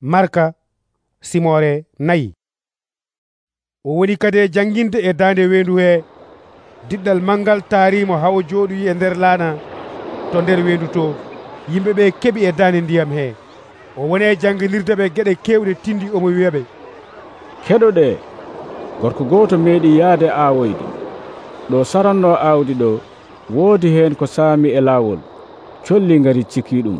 marka simore nayi. O woni kadi e janginde e dande wendu he diɗɗal mangal taarimo hawo jooɗoyi e nder laana to nder wendu to. Yimɓeɓe keɓi e dande ndiyam he. O woni e jangilirde ɓe gueɗe kewɗe tindi omo wiyaɓe keɗoɗe gorko goto meeɗi yaade aawoyde ɗo saranno aawdi ɗo woodi heen ko saami e laawol. Colli gari cikki ɗum.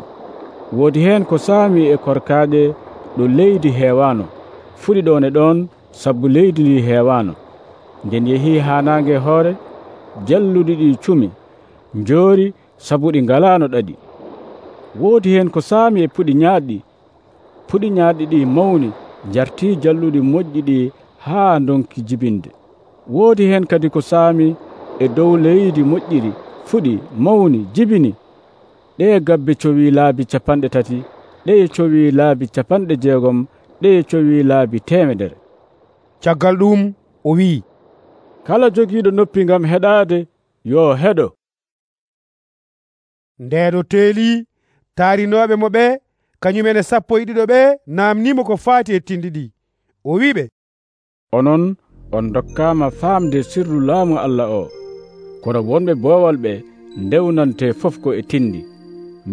Woodi heen ko saami e korkaaɗe ɗo leydi heewano fuɗi ɗon e ɗon sabu leydi ndi heewano nden yehi ha nange hoore jalluɗi ɗi cumi njoori sabu ɗi ngalano ɗaɗi. Woodi hen ko saami e puɗi ñaaɗɗi puɗi ñaaɗɗi ɗi mawni jarti jalluɗi moƴƴi ɗi haa donki jibinde. Woodi hen kadi ko saami e dow leydi moƴƴiri fuɗi mawni jibini. Ɗe gabbe cowi laabi capanɗe tati. ɗe e cowi laabi capanɗe jeegom ɗe e cowi laabi temedere caggal ɗum o wi kala jogiiɗo noppi ngam heɗaade yo heɗo. Ndeɗo teeli taarinoɓe mo ɓe kañumene sappo e ɗiɗo ɓe namnimo ko faati e tindi ɗi. O wiɓe onon on dokkama famde sirru laamu allah o. Kono wonɓe boowal ɓe ndewnante fof ko e tindi.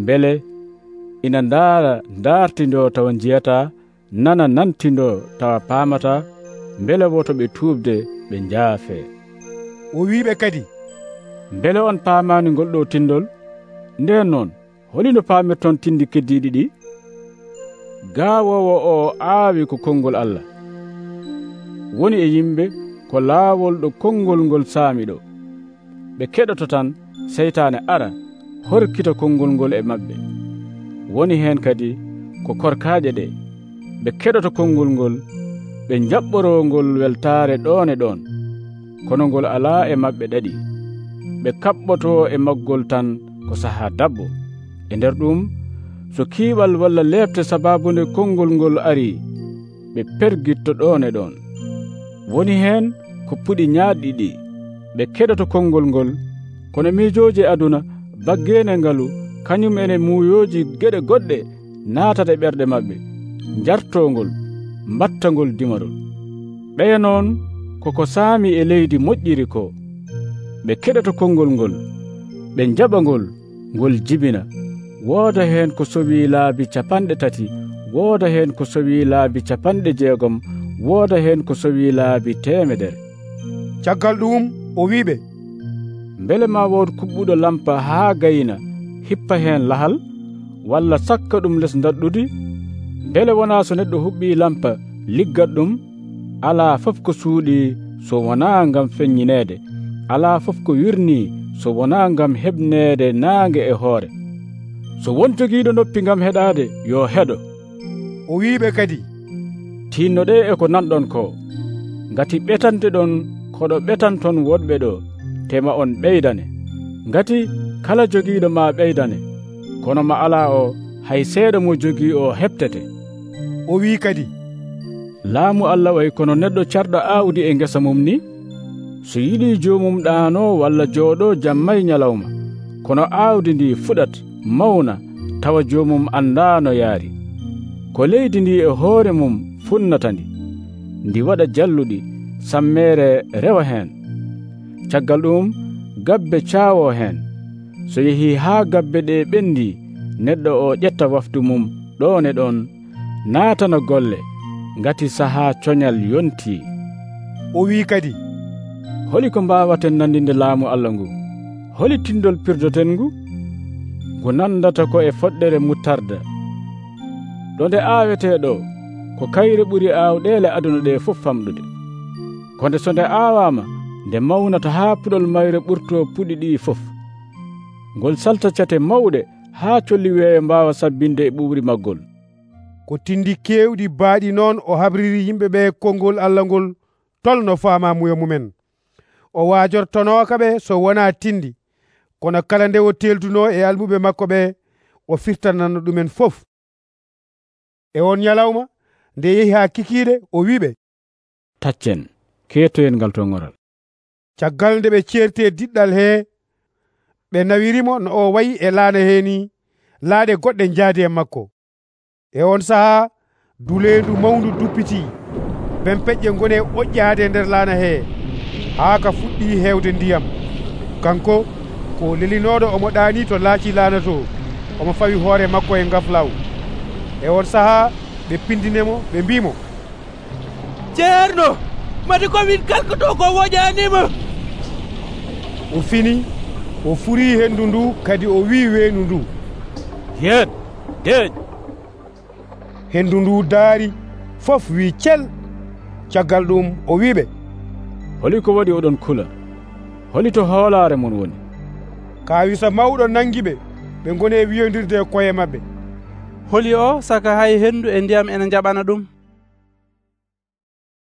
Mbele ina ndaara ndaartindo tawa jiyata nana nantindo tawa paamata mbele woto ɓe tuubde ɓe njaafe. O wiɓe kadi mbele on paamani ngol ɗo tindol nden noon holino paamirton tindi keddiɗi ɗi? Gaawowo o aawi ko konngol allah. Woni e yimɓe ko laawol ɗo konngol ngol saami ɗo. Ɓe keɗoto tan seytaane ara horkita konngol ngol e maɓɓe. woni heen kadi ko korkaje ɗe. Ɓe keɗoto konngol ngol ɓe jaɓɓoro ngol weltaare ɗon e ɗon kono ngol alaa e maɓɓe ɗaɗi. Ɓe kaɓɓoto e maggol tan ko sahaa dabbo e nder ɗum so kiiɓal walla leefte sababunde konngol ngol ari ɓe pergitto ɗon e ɗon woni heen ko puɗi ñaaɗɗi ɗi. Ɓe keɗoto konngol ngol kono miijooji e aduna baggeene ngalu kañum ene muuyooji geɗe goɗɗe naatata e ɓerɗe maɓɓe. Njartongol mbattangol dimarol. Ɓeya noon koko saami e leydi moƴƴiri ko ɓe keɗata konngol ngol ɓe jaɓa ngol ngol jibina. Wooda heen ko sowi laabi capanɗe tati wooda heen ko sowi laabi capanɗe jeegom wooda heen ko sowi laabi teemedere caggal ɗum o wiɓe mbele ma wood kuɓɓuɗo lampa haa gayna hippa heen lahal walla sakka ɗum les daɗɗude mbele wonaa so neɗɗo huɓɓi lampa liggat ɗum alaa fof ko suuɗi so wonaa ngam feññineede alaa fof ko wirnii so wonaa ngam heɓneede naange e hoore. So won jogiiɗo noppi ngam heɗaade yo heɗo. O wiiɓe kadi. Tiinnoɗe e ko nanɗon ko ngati ɓetante ɗon koɗo ɓetanton woɗɓe ɗo tema on ɓeydane. Ngati kala jogiiɗo ma ɓeydane. Kono ma alaa o hay seeɗa mo jogii o heɓtete. O wi kadi. Laamu allah way kono neɗɗo carɗo aawdi e ngesa mum ni? So yiɗi joomum ɗaano walla jooɗo jammay ñalawma. Kono aawdi ndi fuɗat mawna tawa joomum anndano yaari. Ko leydi ndi e hoore mum funnata ndi. Ndi waɗa jalluɗi sammere rewa heen. Caggal ɗum gabbe caawo heen. so yehi haa gabbe ɗe ɓendi neɗɗo o ƴetta waftu mum ɗone ɗon naatano golle ngati sahaa coñal yonti. O wi kadi. Holi ko mbawaten nandinde laamu allah ngu. Holi tindol pirdoten ngu ngu nandata ko e foɗɗere muttarda ɗo nde aaweteɗo ko kayre ɓuri aawɗeele aduna ɗe fof famɗude. Ko nde so nde aawama nde mawnata haa puɗol mayre ɓurto puɗi ɗi fof. ngol saltacate mawɗe haa colli weeyo mbaawa sabbinde e ɓuwri maggol. Ko tindi keewɗi baaɗi noon o habriri yimɓe ɓe konngol allah ngol tolno faamamuyo mumen. O waajortonoka ɓe so wona tindi. Kono kala nde o telduno e almuɓe makko ɓe o firtananno ɗumen fof. E on ñalawma nde yehi haa kikiiɗe o wiɓe taccen keetoyen ngal tongoral caggal nde ɓe ceerti e diɗɗal hee ɓe nawirimo no o wayi e laana heeni laaɗe goɗɗe jaadi e makko. E on sahaa duleendu mawndu duppiti ben peƴƴe gone oƴƴaade e nder laana hee haa ka fuɗɗi heewde ndiyam. Kanko ko lelinooɗo omo ɗaani to laaci laana to omo fawi hoore makko e ngaflaw. E on sahaa ɓe pindinemo ɓe mbimo ceerno mati komin kalkoto ko woƴanima o fini o furi hendu ndu kadi o wi weenu ndu. Heen deeƴ hendu ndu daari fof wi cel. Caggal ɗum o wiɓe holi ko waɗi oɗon kula. Holi to hoolaare mon woni. Kawisa mawɗo nangi ɓe ɓe goni e wiyodirde e koye maɓɓe. Holi o saka hay hendu e ndiyam ene jaɓana ɗum?